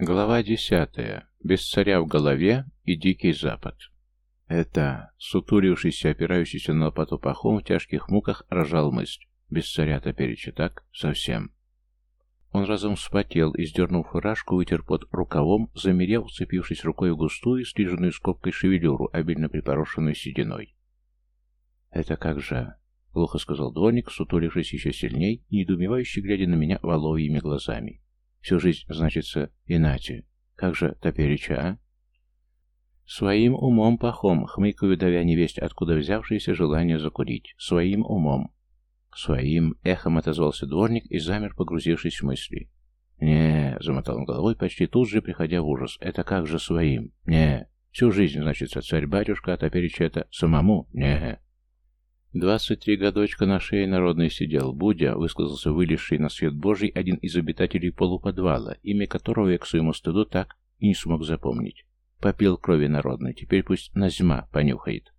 Глава десятая. Без царя в голове и дикий запад. Это, сутулившийся, опирающийся на лопату пахом в тяжких муках, рожал мысль. Без царя-то перечи так? Совсем. Он разом вспотел и, сдернув фуражку, вытер под рукавом, замерев, вцепившись рукой в густую, стриженную скобкой шевелюру, обильно припорошенную сединой. «Это как же?» — глухо сказал дворник, сутулившись еще сильней и глядя на меня воловьими глазами. «Всю жизнь, значится, иначе. Как же топереча, а?» Своим умом пахом, хмыкаю, давя невесть, откуда взявшееся желание закурить. Своим умом. Своим эхом отозвался дворник и замер, погрузившись в мысли. не замотал он головой, почти тут же приходя в ужас. «Это как же своим? не Всю жизнь, значит, царь-батюшка, а теперь это самому? не Двадцать три годочка на шее народной сидел. Будя, высказался вылезший на свет Божий один из обитателей полуподвала, имя которого я к своему стыду так и не смог запомнить. Попил крови народной, теперь пусть Назьма понюхает.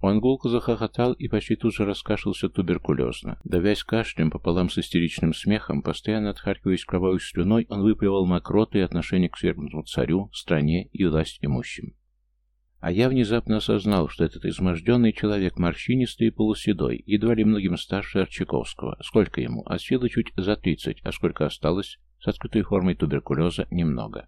Он гулко захохотал и почти тут же раскашлялся туберкулезно. Давясь кашлем пополам с истеричным смехом, постоянно отхаркиваясь кровавой слюной, он выплевал мокроты и отношение к свергнутому царю, стране и власть имущим. А я внезапно осознал, что этот изможденный человек, морщинистый и полуседой, едва ли многим старше Арчаковского. Сколько ему? От силы чуть за тридцать, а сколько осталось? С открытой формой туберкулеза немного.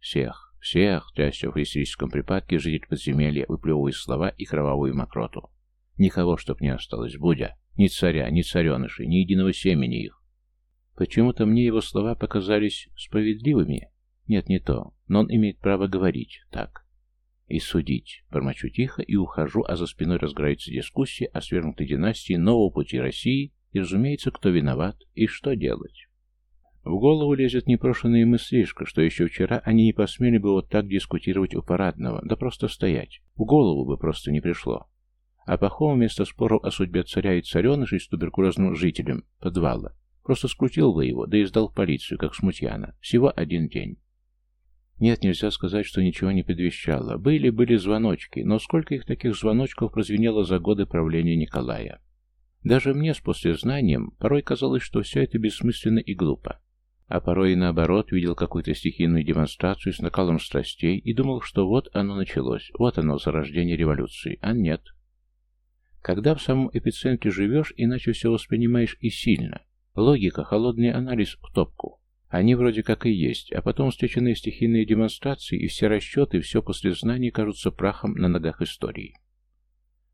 Всех, всех, трясся в истерическом припадке, житель подземелья, выплевывая слова и кровавую мокроту. Никого, чтоб не осталось, Будя. Ни царя, ни царенышей, ни единого семени их. Почему-то мне его слова показались справедливыми. Нет, не то. Но он имеет право говорить так и судить. Бормочу тихо и ухожу, а за спиной разгорается дискуссия о свергнутой династии нового пути России и, разумеется, кто виноват и что делать. В голову лезет непрошенная мыслишка, что еще вчера они не посмели бы вот так дискутировать у парадного, да просто стоять. В голову бы просто не пришло. А Пахом вместо споров о судьбе царя и царенышей с туберкулезным жителем подвала просто скрутил бы его, да и сдал в полицию, как смутьяна. Всего один день. Нет, нельзя сказать, что ничего не предвещало. Были-были звоночки, но сколько их таких звоночков прозвенело за годы правления Николая. Даже мне с послезнанием порой казалось, что все это бессмысленно и глупо. А порой и наоборот видел какую-то стихийную демонстрацию с накалом страстей и думал, что вот оно началось, вот оно зарождение революции, а нет. Когда в самом эпицентре живешь, иначе все воспринимаешь и сильно. Логика, холодный анализ в топку. Они вроде как и есть, а потом встреченные стихийные демонстрации и все расчеты, все после знаний кажутся прахом на ногах истории.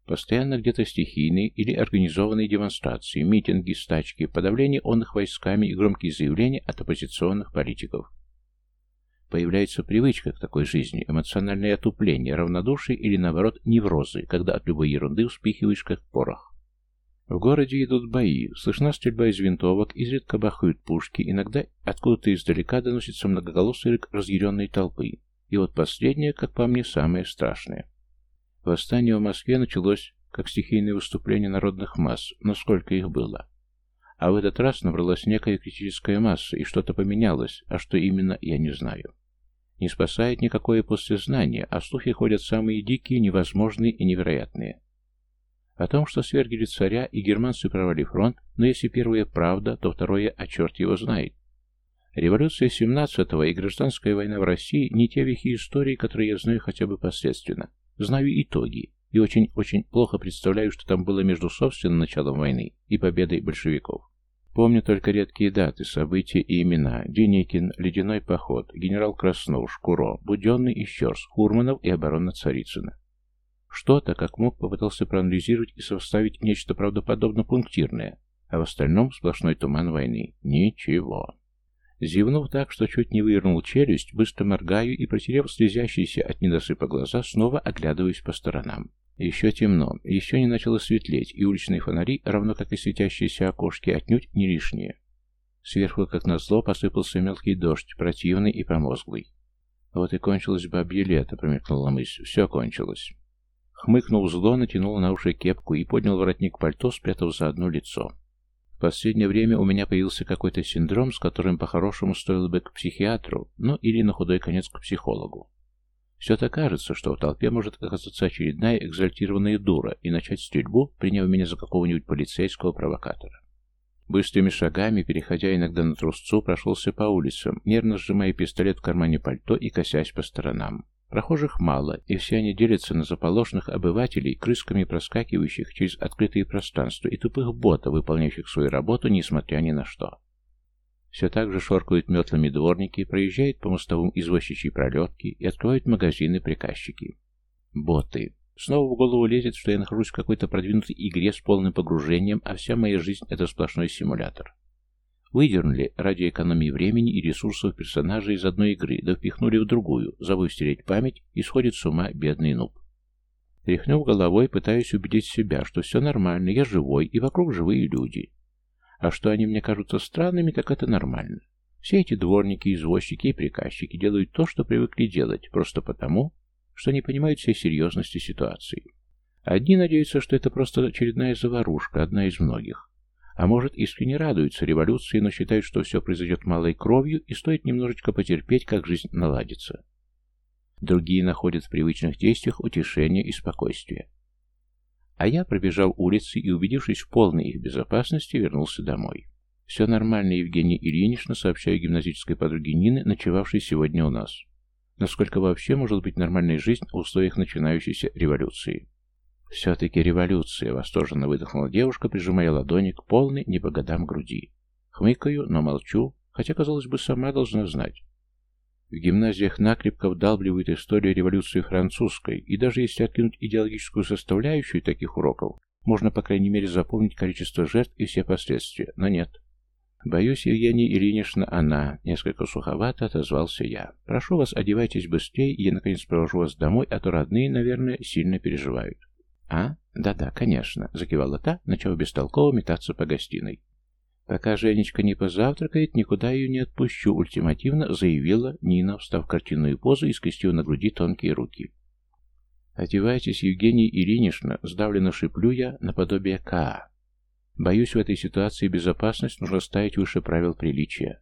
Постоянно где-то стихийные или организованные демонстрации, митинги, стачки, подавление он их войсками и громкие заявления от оппозиционных политиков. Появляется привычка к такой жизни, эмоциональное отупление, равнодушие или, наоборот, неврозы, когда от любой ерунды вспихиваешь как порох. В городе идут бои, слышна стрельба из винтовок, изредка бахают пушки, иногда откуда-то издалека доносится многоголосый рык разъяренной толпы. И вот последнее, как по мне, самое страшное. Восстание в Москве началось как стихийное выступление народных масс, но сколько их было. А в этот раз набралась некая критическая масса, и что-то поменялось, а что именно, я не знаю. Не спасает никакое послезнание, а слухи ходят самые дикие, невозможные и невероятные. О том, что свергли царя и германцы прорвали фронт, но если первое правда, то второе, а черт его знает. Революция 17-го и гражданская война в России не те вехи истории, которые я знаю хотя бы посредственно. Знаю итоги, и очень-очень плохо представляю, что там было между собственным началом войны и победой большевиков. Помню только редкие даты, события и имена. Деникин, Ледяной поход, генерал Краснов, Шкуро, Буденный и Щерс, Хурманов и оборона Царицына. Что-то, как мог, попытался проанализировать и составить нечто правдоподобно пунктирное, а в остальном сплошной туман войны. Ничего. Зевнув так, что чуть не вывернул челюсть, быстро моргаю и, протерев слезящиеся от недосыпа глаза, снова оглядываюсь по сторонам. Еще темно, еще не начало светлеть, и уличные фонари, равно как и светящиеся окошки, отнюдь не лишние. Сверху, как назло, посыпался мелкий дождь, противный и промозглый. Вот и кончилось бабье лето, промелькнула мысль. Все кончилось. Хмыкнул зло, натянул на уши кепку и поднял воротник пальто, спрятав за одно лицо. В последнее время у меня появился какой-то синдром, с которым по-хорошему стоило бы к психиатру, ну или на худой конец к психологу. Все-то кажется, что в толпе может оказаться очередная экзальтированная дура и начать стрельбу, приняв меня за какого-нибудь полицейского провокатора. Быстрыми шагами, переходя иногда на трусцу, прошелся по улицам, нервно сжимая пистолет в кармане пальто и косясь по сторонам. Прохожих мало, и все они делятся на заполошенных обывателей, крысками проскакивающих через открытые пространства и тупых ботов, выполняющих свою работу, несмотря ни на что. Все так же шоркают метлами дворники, проезжают по мостовым извозчичьи пролетки и открывают магазины приказчики. Боты. Снова в голову лезет, что я нахожусь в какой-то продвинутой игре с полным погружением, а вся моя жизнь — это сплошной симулятор. Выдернули ради экономии времени и ресурсов персонажей из одной игры, да впихнули в другую, забыв стереть память, и сходит с ума бедный нуб. Тряхнув головой, пытаюсь убедить себя, что все нормально, я живой, и вокруг живые люди. А что они мне кажутся странными, так это нормально. Все эти дворники, извозчики и приказчики делают то, что привыкли делать, просто потому, что не понимают всей серьезности ситуации. Одни надеются, что это просто очередная заварушка, одна из многих. А может, искренне радуются революции, но считают, что все произойдет малой кровью и стоит немножечко потерпеть, как жизнь наладится. Другие находят в привычных действиях утешение и спокойствие. А я, пробежал улицы и, убедившись в полной их безопасности, вернулся домой. «Все нормально, Евгения Ильинична», сообщаю гимназической подруге Нины, ночевавшей сегодня у нас. Насколько вообще может быть нормальная жизнь в условиях начинающейся революции? «Все-таки революция!» — восторженно выдохнула девушка, прижимая ладони к полной не по годам груди. Хмыкаю, но молчу, хотя, казалось бы, сама должна знать. В гимназиях накрепко вдалбливают историю революции французской, и даже если откинуть идеологическую составляющую таких уроков, можно, по крайней мере, запомнить количество жертв и все последствия, но нет. «Боюсь, Евгения Ильинична, она...» — несколько суховато отозвался я. «Прошу вас, одевайтесь быстрее, и я, наконец, провожу вас домой, а то родные, наверное, сильно переживают». «А? Да-да, конечно», — закивала та, начав бестолково метаться по гостиной. «Пока Женечка не позавтракает, никуда ее не отпущу», — ультимативно заявила Нина, встав в картинную позу и скрестив на груди тонкие руки. «Одевайтесь, Евгений Ильинична», — сдавленно шиплю я наподобие К. Боюсь, в этой ситуации безопасность нужно ставить выше правил приличия.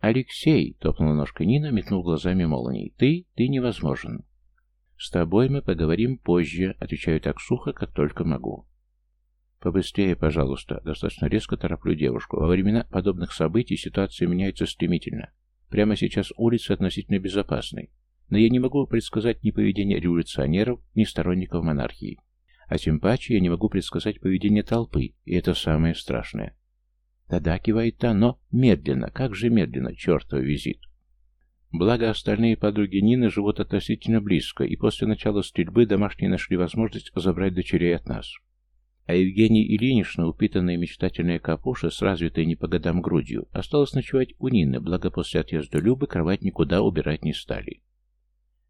«Алексей!» — топнула ножкой Нина, метнув глазами молнией. «Ты? Ты невозможен!» «С тобой мы поговорим позже», — отвечаю так сухо, как только могу. «Побыстрее, пожалуйста», — достаточно резко тороплю девушку. Во времена подобных событий ситуация меняется стремительно. Прямо сейчас улица относительно безопасной. Но я не могу предсказать ни поведение революционеров, ни сторонников монархии. А тем паче я не могу предсказать поведение толпы, и это самое страшное. Да-да, кивает та, но медленно, как же медленно, чертов визит. Благо, остальные подруги Нины живут относительно близко, и после начала стрельбы домашние нашли возможность забрать дочерей от нас. А Евгения Ильинична, упитанная мечтательная капуша с развитой не по годам грудью, осталась ночевать у Нины, благо после отъезда Любы кровать никуда убирать не стали.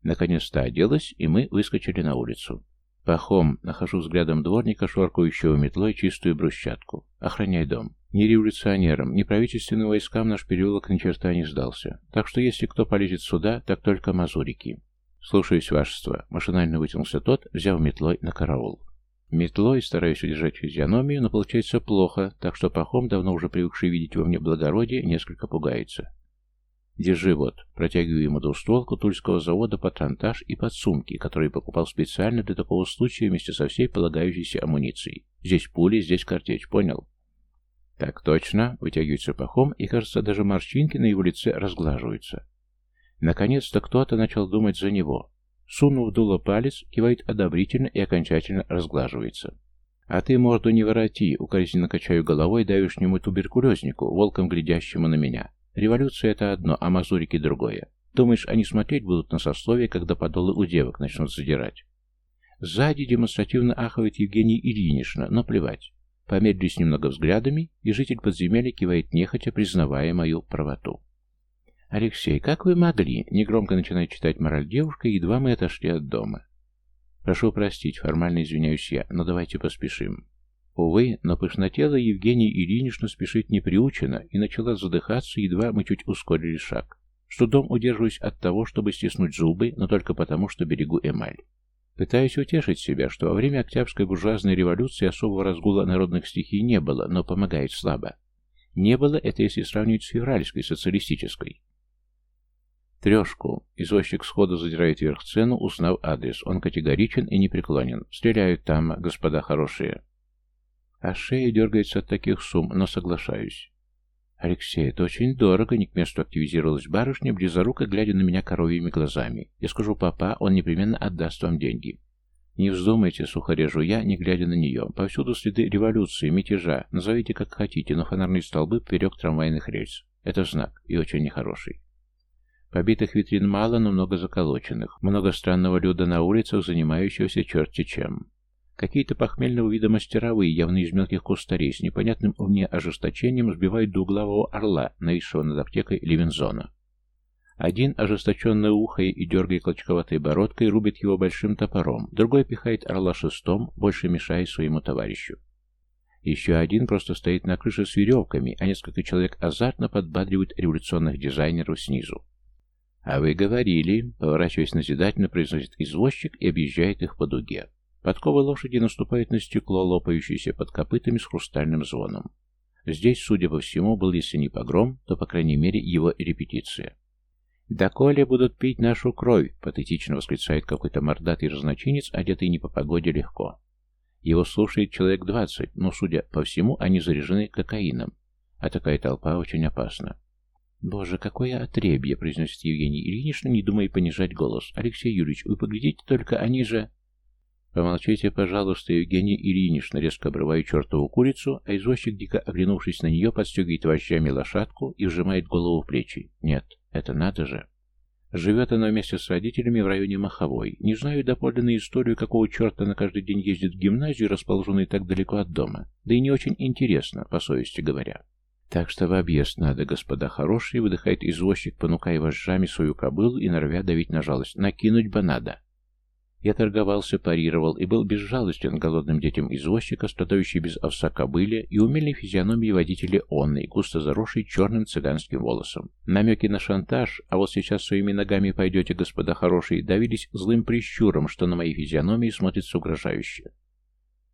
Наконец-то оделась, и мы выскочили на улицу. Пахом, нахожу взглядом дворника, шоркающего метлой чистую брусчатку. Охраняй дом. Ни революционерам, ни правительственным войскам наш переулок ни черта не сдался. Так что если кто полезет сюда, так только мазурики. Слушаюсь, вашество. Машинально вытянулся тот, взяв метлой на караул. Метлой стараюсь удержать физиономию, но получается плохо, так что Пахом, давно уже привыкший видеть во мне благородие, несколько пугается. Держи вот. Протягиваю ему двустволку тульского завода патронтаж и подсумки, которые покупал специально для такого случая вместе со всей полагающейся амуницией. Здесь пули, здесь картечь, понял? Так точно. Вытягивается пахом, и, кажется, даже морщинки на его лице разглаживаются. Наконец-то кто-то начал думать за него. Сунув дуло палец, кивает одобрительно и окончательно разглаживается. «А ты морду не вороти!» — укоризненно качаю головой давишнему туберкулезнику, волком глядящему на меня. Революция — это одно, а мазурики — другое. Думаешь, они смотреть будут на сословие, когда подолы у девок начнут задирать? Сзади демонстративно ахает Евгений Ильинична, но плевать. Помедлюсь немного взглядами, и житель подземелья кивает нехотя, признавая мою правоту. «Алексей, как вы могли?» — негромко начинает читать мораль девушка, едва мы отошли от дома. «Прошу простить, формально извиняюсь я, но давайте поспешим. Увы, но пышнотело Евгений Ильинична спешить не приучена и начала задыхаться, едва мы чуть ускорили шаг. С трудом удерживаюсь от того, чтобы стиснуть зубы, но только потому, что берегу эмаль. Пытаюсь утешить себя, что во время Октябрьской буржуазной революции особого разгула народных стихий не было, но помогает слабо. Не было это, если сравнивать с февральской, социалистической. Трешку. Извозчик сходу задирает вверх цену, узнав адрес. Он категоричен и непреклонен. Стреляют там, господа хорошие. А шея дергается от таких сумм, но соглашаюсь. «Алексей, это очень дорого», — не к месту активизировалась барышня, близоруко глядя на меня коровьими глазами. «Я скажу папа, он непременно отдаст вам деньги». «Не вздумайте», — сухо режу я, не глядя на нее. «Повсюду следы революции, мятежа. Назовите как хотите, но фонарные столбы поперек трамвайных рельс. Это знак, и очень нехороший». Побитых витрин мало, но много заколоченных. Много странного люда на улицах, занимающегося черти чем. Какие-то похмельного вида мастеровые, явно из мелких кустарей, с непонятным мне ожесточением сбивают двуглавого орла, нависшего над аптекой Левинзона. Один, ожесточенно ухая и дергая клочковатой бородкой, рубит его большим топором, другой пихает орла шестом, больше мешая своему товарищу. Еще один просто стоит на крыше с веревками, а несколько человек азартно подбадривают революционных дизайнеров снизу. «А вы говорили», — поворачиваясь назидательно, произносит извозчик и объезжает их по дуге. Подковы лошади наступают на стекло, лопающееся под копытами с хрустальным звоном. Здесь, судя по всему, был если не погром, то, по крайней мере, его репетиция. «Да коли будут пить нашу кровь!» — патетично восклицает какой-то мордатый разночинец, одетый не по погоде легко. Его слушает человек двадцать, но, судя по всему, они заряжены кокаином. А такая толпа очень опасна. «Боже, какое отребье!» — произносит Евгений Ильинична, не думая понижать голос. «Алексей Юрьевич, вы поглядите только, они же...» «Помолчите, пожалуйста, Евгения Ильинична», резко обрываю чертову курицу, а извозчик, дико оглянувшись на нее, подстегивает вожжами лошадку и вжимает голову в плечи. «Нет, это надо же!» Живет она вместе с родителями в районе Маховой. Не знаю доподлинную историю, какого черта она каждый день ездит в гимназию, расположенную так далеко от дома. Да и не очень интересно, по совести говоря. Так что в объезд надо, господа хорошие, выдыхает извозчик, понукая вожжами свою кобылу и норовя давить на жалость. Накинуть бы надо. Я торговался, парировал и был безжалостен голодным детям извозчика, страдающий без овса кобыле и умельной физиономии водителя онной, густо заросшей черным цыганским волосом. Намеки на шантаж, а вот сейчас своими ногами пойдете, господа хорошие, давились злым прищуром, что на моей физиономии смотрится угрожающе.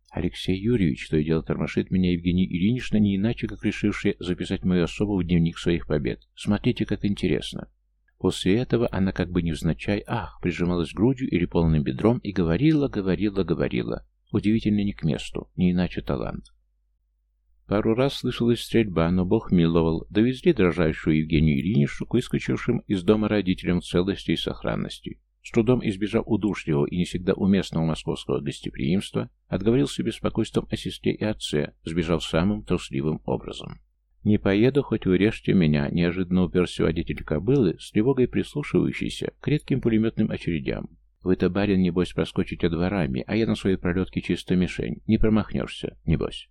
Алексей Юрьевич, то и дело тормошит меня Евгений Ильинична, не иначе, как решивший записать мою особу в дневник своих побед. Смотрите, как интересно. После этого она как бы невзначай, ах, прижималась грудью или полным бедром и говорила, говорила, говорила. Удивительно не к месту, не иначе талант. Пару раз слышалась стрельба, но Бог миловал. Довезли дрожащую Евгению Ильиничну к выскочившим из дома родителям в целости и сохранности. С трудом избежав удушливого и не всегда уместного московского гостеприимства, отговорился беспокойством о сестре и отце, сбежав самым трусливым образом. «Не поеду, хоть вы режьте меня», — неожиданно уперся водитель кобылы, с тревогой прислушивающийся к редким пулеметным очередям. «Вы-то, барин, небось, проскочите дворами, а я на своей пролетке чисто мишень. Не промахнешься, небось».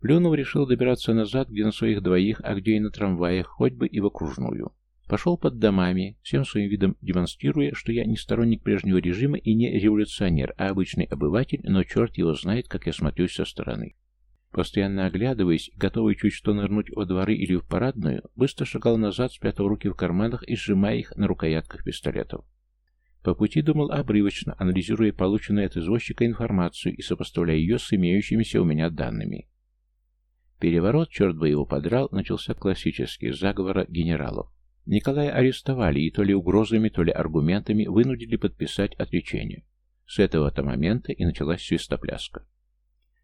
Плюнув решил добираться назад, где на своих двоих, а где и на трамваях, хоть бы и в окружную. Пошел под домами, всем своим видом демонстрируя, что я не сторонник прежнего режима и не революционер, а обычный обыватель, но черт его знает, как я смотрюсь со стороны. Постоянно оглядываясь, готовый чуть что нырнуть во дворы или в парадную, быстро шагал назад, спрятав руки в карманах и сжимая их на рукоятках пистолетов. По пути думал обрывочно, анализируя полученную от извозчика информацию и сопоставляя ее с имеющимися у меня данными. Переворот, черт бы его подрал, начался классический, заговора генералов. Николая арестовали и то ли угрозами, то ли аргументами вынудили подписать отречение. С этого-то момента и началась свистопляска.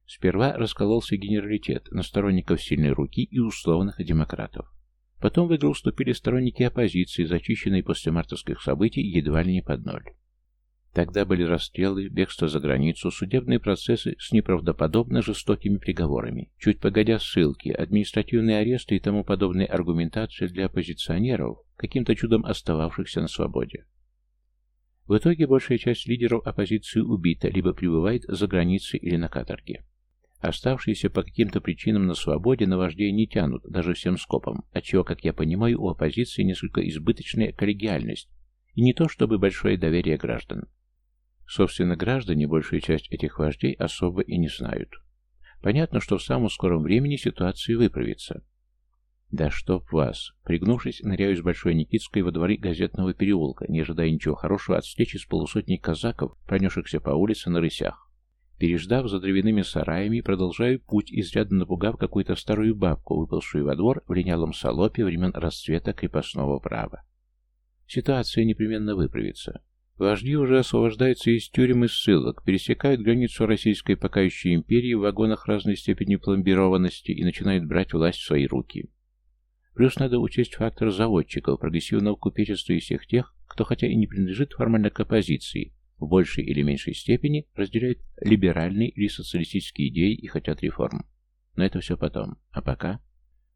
Сперва раскололся генералитет на сторонников сильной руки и условных демократов. Потом в игру вступили сторонники оппозиции, зачищенные после мартовских событий едва ли не под ноль. Тогда были расстрелы, бегство за границу, судебные процессы с неправдоподобно жестокими приговорами, чуть погодя ссылки, административные аресты и тому подобные аргументации для оппозиционеров, каким-то чудом остававшихся на свободе. В итоге большая часть лидеров оппозиции убита, либо пребывает за границей или на каторге. Оставшиеся по каким-то причинам на свободе на вождей не тянут, даже всем скопом, отчего, как я понимаю, у оппозиции несколько избыточная коллегиальность и не то чтобы большое доверие граждан. Собственно, граждане большую часть этих вождей особо и не знают. Понятно, что в самом скором времени ситуация выправится. Да чтоб вас! Пригнувшись, ныряю с Большой Никитской во дворы газетного переулка, не ожидая ничего хорошего от встречи с полусотней казаков, пронесшихся по улице на рысях. Переждав за дровяными сараями, продолжаю путь, изрядно напугав какую-то старую бабку, выпалшую во двор в линялом салопе времен расцвета крепостного права. Ситуация непременно выправится. Вожди уже освобождаются из тюрем и ссылок, пересекают границу Российской пока еще империи в вагонах разной степени пломбированности и начинают брать власть в свои руки. Плюс надо учесть фактор заводчиков, прогрессивного купечества и всех тех, кто хотя и не принадлежит формально к оппозиции, в большей или меньшей степени разделяют либеральные или социалистические идеи и хотят реформ. Но это все потом. А пока...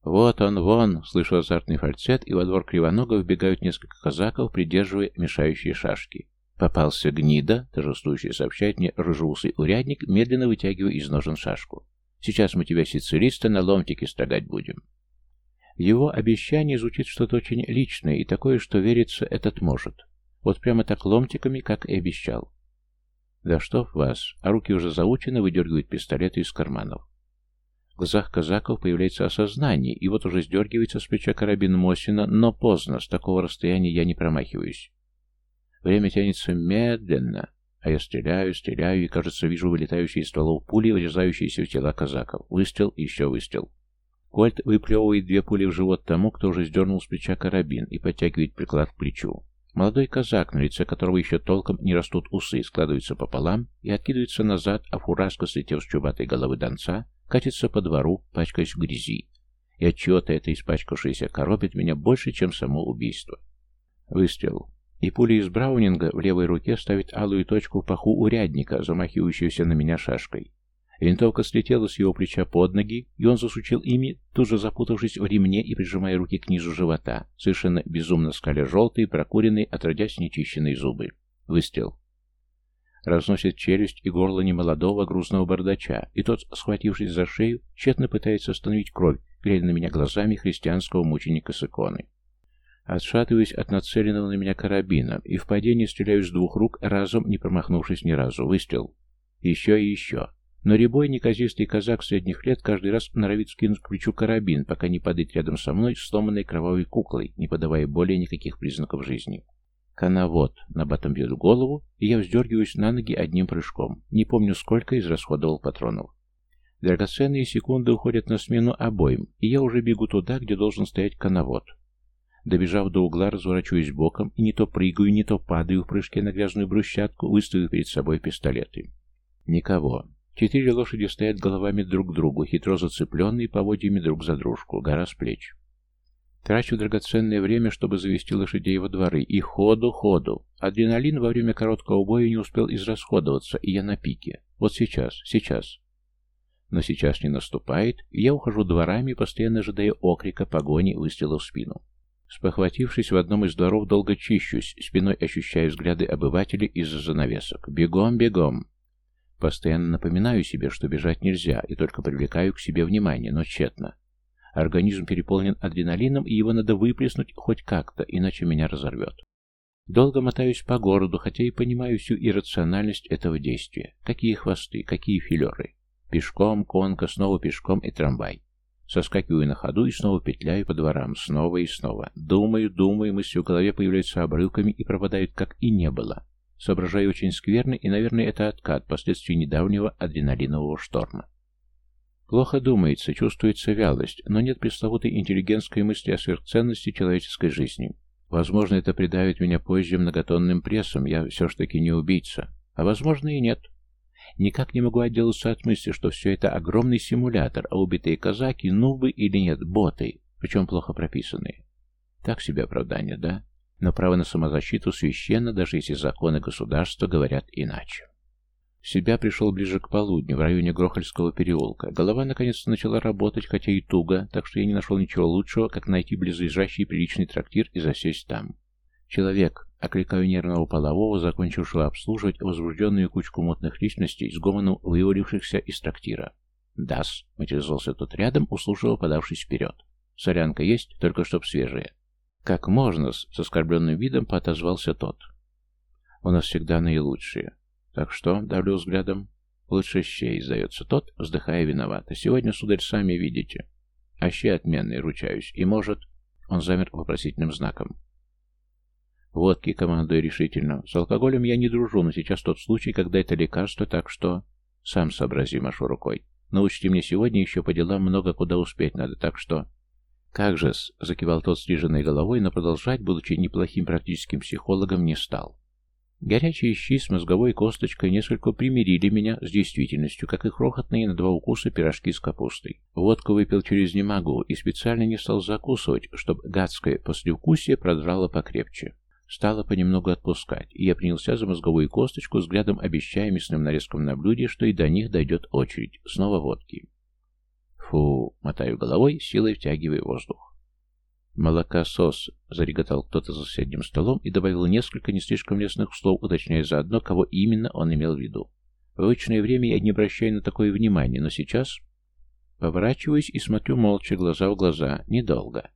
«Вот он, вон!» — слышу азартный фальцет, и во двор Кривонога вбегают несколько казаков, придерживая мешающие шашки. «Попался гнида», — торжествующий сообщает мне рыжеусый урядник, медленно вытягивая из ножен шашку. «Сейчас мы тебя, сицилиста, на ломтики строгать будем». его обещание звучит что-то очень личное и такое, что верится этот может. Вот прямо так ломтиками, как и обещал. Да что в вас, а руки уже заучены, выдергивают пистолеты из карманов. В глазах казаков появляется осознание, и вот уже сдергивается с плеча карабин Мосина, но поздно, с такого расстояния я не промахиваюсь. Время тянется медленно, а я стреляю, стреляю, и, кажется, вижу вылетающие из стволов пули, врезающиеся в тела казаков. Выстрел, еще выстрел. Кольт выплевывает две пули в живот тому, кто уже сдернул с плеча карабин и подтягивает приклад к плечу. Молодой казак, на лице которого еще толком не растут усы, складывается пополам и откидывается назад, а фуражка, слетев с чубатой головы донца, катится по двору, пачкаясь в грязи. И отчего-то это испачкавшееся коробит меня больше, чем само убийство. Выстрел. И пуля из Браунинга в левой руке ставит алую точку в паху урядника, замахивающегося на меня шашкой. Винтовка слетела с его плеча под ноги, и он засучил ими, тут же запутавшись в ремне и прижимая руки к низу живота, совершенно безумно скаля желтые, прокуренные, отродясь нечищенные зубы. Выстрел. Разносит челюсть и горло немолодого грузного бардача, и тот, схватившись за шею, тщетно пытается остановить кровь, глядя на меня глазами христианского мученика с иконы. Отшатываюсь от нацеленного на меня карабина, и в падении стреляю с двух рук, разом не промахнувшись ни разу. Выстрел. Еще и еще. Но рябой неказистый казак средних лет каждый раз норовит скинуть к плечу карабин, пока не падает рядом со мной сломанной кровавой куклой, не подавая более никаких признаков жизни. Коновод на батом бьет голову, и я вздергиваюсь на ноги одним прыжком. Не помню, сколько израсходовал патронов. Драгоценные секунды уходят на смену обоим, и я уже бегу туда, где должен стоять коновод. Добежав до угла, разворачиваюсь боком и не то прыгаю, не то падаю в прыжке на грязную брусчатку, выставив перед собой пистолеты. Никого. Четыре лошади стоят головами друг к другу, хитро зацепленные поводьями друг за дружку, гора с плеч. Трачу драгоценное время, чтобы завести лошадей во дворы, и ходу-ходу. Адреналин во время короткого боя не успел израсходоваться, и я на пике. Вот сейчас, сейчас. Но сейчас не наступает, и я ухожу дворами, постоянно ожидая окрика, погони, выстрела в спину. Спохватившись в одном из дворов, долго чищусь, спиной ощущаю взгляды обывателей из-за занавесок. Бегом, бегом. Постоянно напоминаю себе, что бежать нельзя, и только привлекаю к себе внимание, но тщетно. Организм переполнен адреналином, и его надо выплеснуть хоть как-то, иначе меня разорвет. Долго мотаюсь по городу, хотя и понимаю всю иррациональность этого действия. Какие хвосты, какие филеры. Пешком, конка, снова пешком и трамвай. Соскакиваю на ходу и снова петляю по дворам, снова и снова. Думаю, думаю, мысли в голове появляются обрывками и пропадают, как и не было. Соображаю очень скверно, и, наверное, это откат последствий недавнего адреналинового шторма. Плохо думается, чувствуется вялость, но нет пресловутой интеллигентской мысли о сверхценности человеческой жизни. Возможно, это придавит меня позже многотонным прессом, я все ж таки не убийца. А возможно и нет. Никак не могу отделаться от мысли, что все это огромный симулятор, а убитые казаки, нубы или нет, боты, причем плохо прописанные. Так себе оправдание, да? Но право на самозащиту священно, даже если законы государства говорят иначе. В себя пришел ближе к полудню, в районе Грохольского переулка. Голова наконец-то начала работать, хотя и туго, так что я не нашел ничего лучшего, как найти близлежащий приличный трактир и засесть там. Человек, окликаю нервного полового, закончившего обслуживать возбужденную кучку мутных личностей с гомоном вывалившихся из трактира. «Дас», — материализовался тот рядом, услужливо подавшись вперед. «Солянка есть, только чтоб свежая». «Как можно?» — с оскорбленным видом поотозвался тот. «У нас всегда наилучшие. Так что?» — давлю взглядом. «Лучше щей», — сдается тот, вздыхая виновато. «Сегодня, сударь, сами видите. А щей отменные, ручаюсь. И может...» Он замер вопросительным знаком. «Водки», — командую решительно. «С алкоголем я не дружу, но сейчас тот случай, когда это лекарство, так что...» «Сам сообрази, машу рукой. Но учти мне сегодня еще по делам много куда успеть надо, так что...» «Как же-с», — закивал тот стриженной головой, но продолжать, будучи неплохим практическим психологом, не стал. Горячие щи с мозговой косточкой несколько примирили меня с действительностью, как и крохотные на два укуса пирожки с капустой. Водку выпил через немогу и специально не стал закусывать, чтобы гадское послевкусие продрало покрепче. Стало понемногу отпускать, и я принялся за мозговую косточку, взглядом обещая мясным нарезкам на блюде, что и до них дойдет очередь. Снова водки. Фу, мотаю головой, силой втягивая воздух. «Молокосос», — зареготал кто-то за соседним столом и добавил несколько не слишком лестных слов, уточняя заодно, кого именно он имел в виду. В обычное время я не обращаю на такое внимания, но сейчас... Поворачиваюсь и смотрю молча, глаза в глаза, недолго.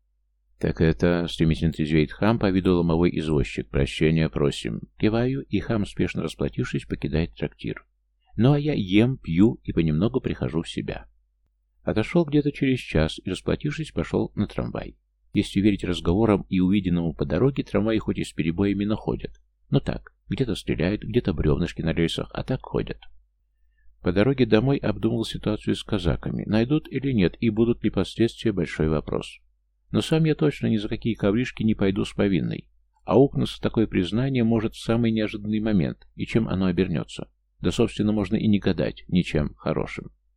«Так это...» — стремительно трезвеет хам, по виду ломовой извозчик. «Прощения просим». Киваю, и хам, спешно расплатившись, покидает трактир. Ну а я ем, пью и понемногу прихожу в себя. Отошел где-то через час и, расплатившись, пошел на трамвай. Если верить разговорам и увиденному по дороге, трамваи хоть и с перебоями, но ходят. Но так, где-то стреляют, где-то бревнышки на рельсах, а так ходят. По дороге домой обдумал ситуацию с казаками. Найдут или нет, и будут ли последствия – большой вопрос. Но сам я точно ни за какие ковришки не пойду с повинной. А укнуться такое признание может в самый неожиданный момент, и чем оно обернется. Да, собственно, можно и не гадать ничем хорошим.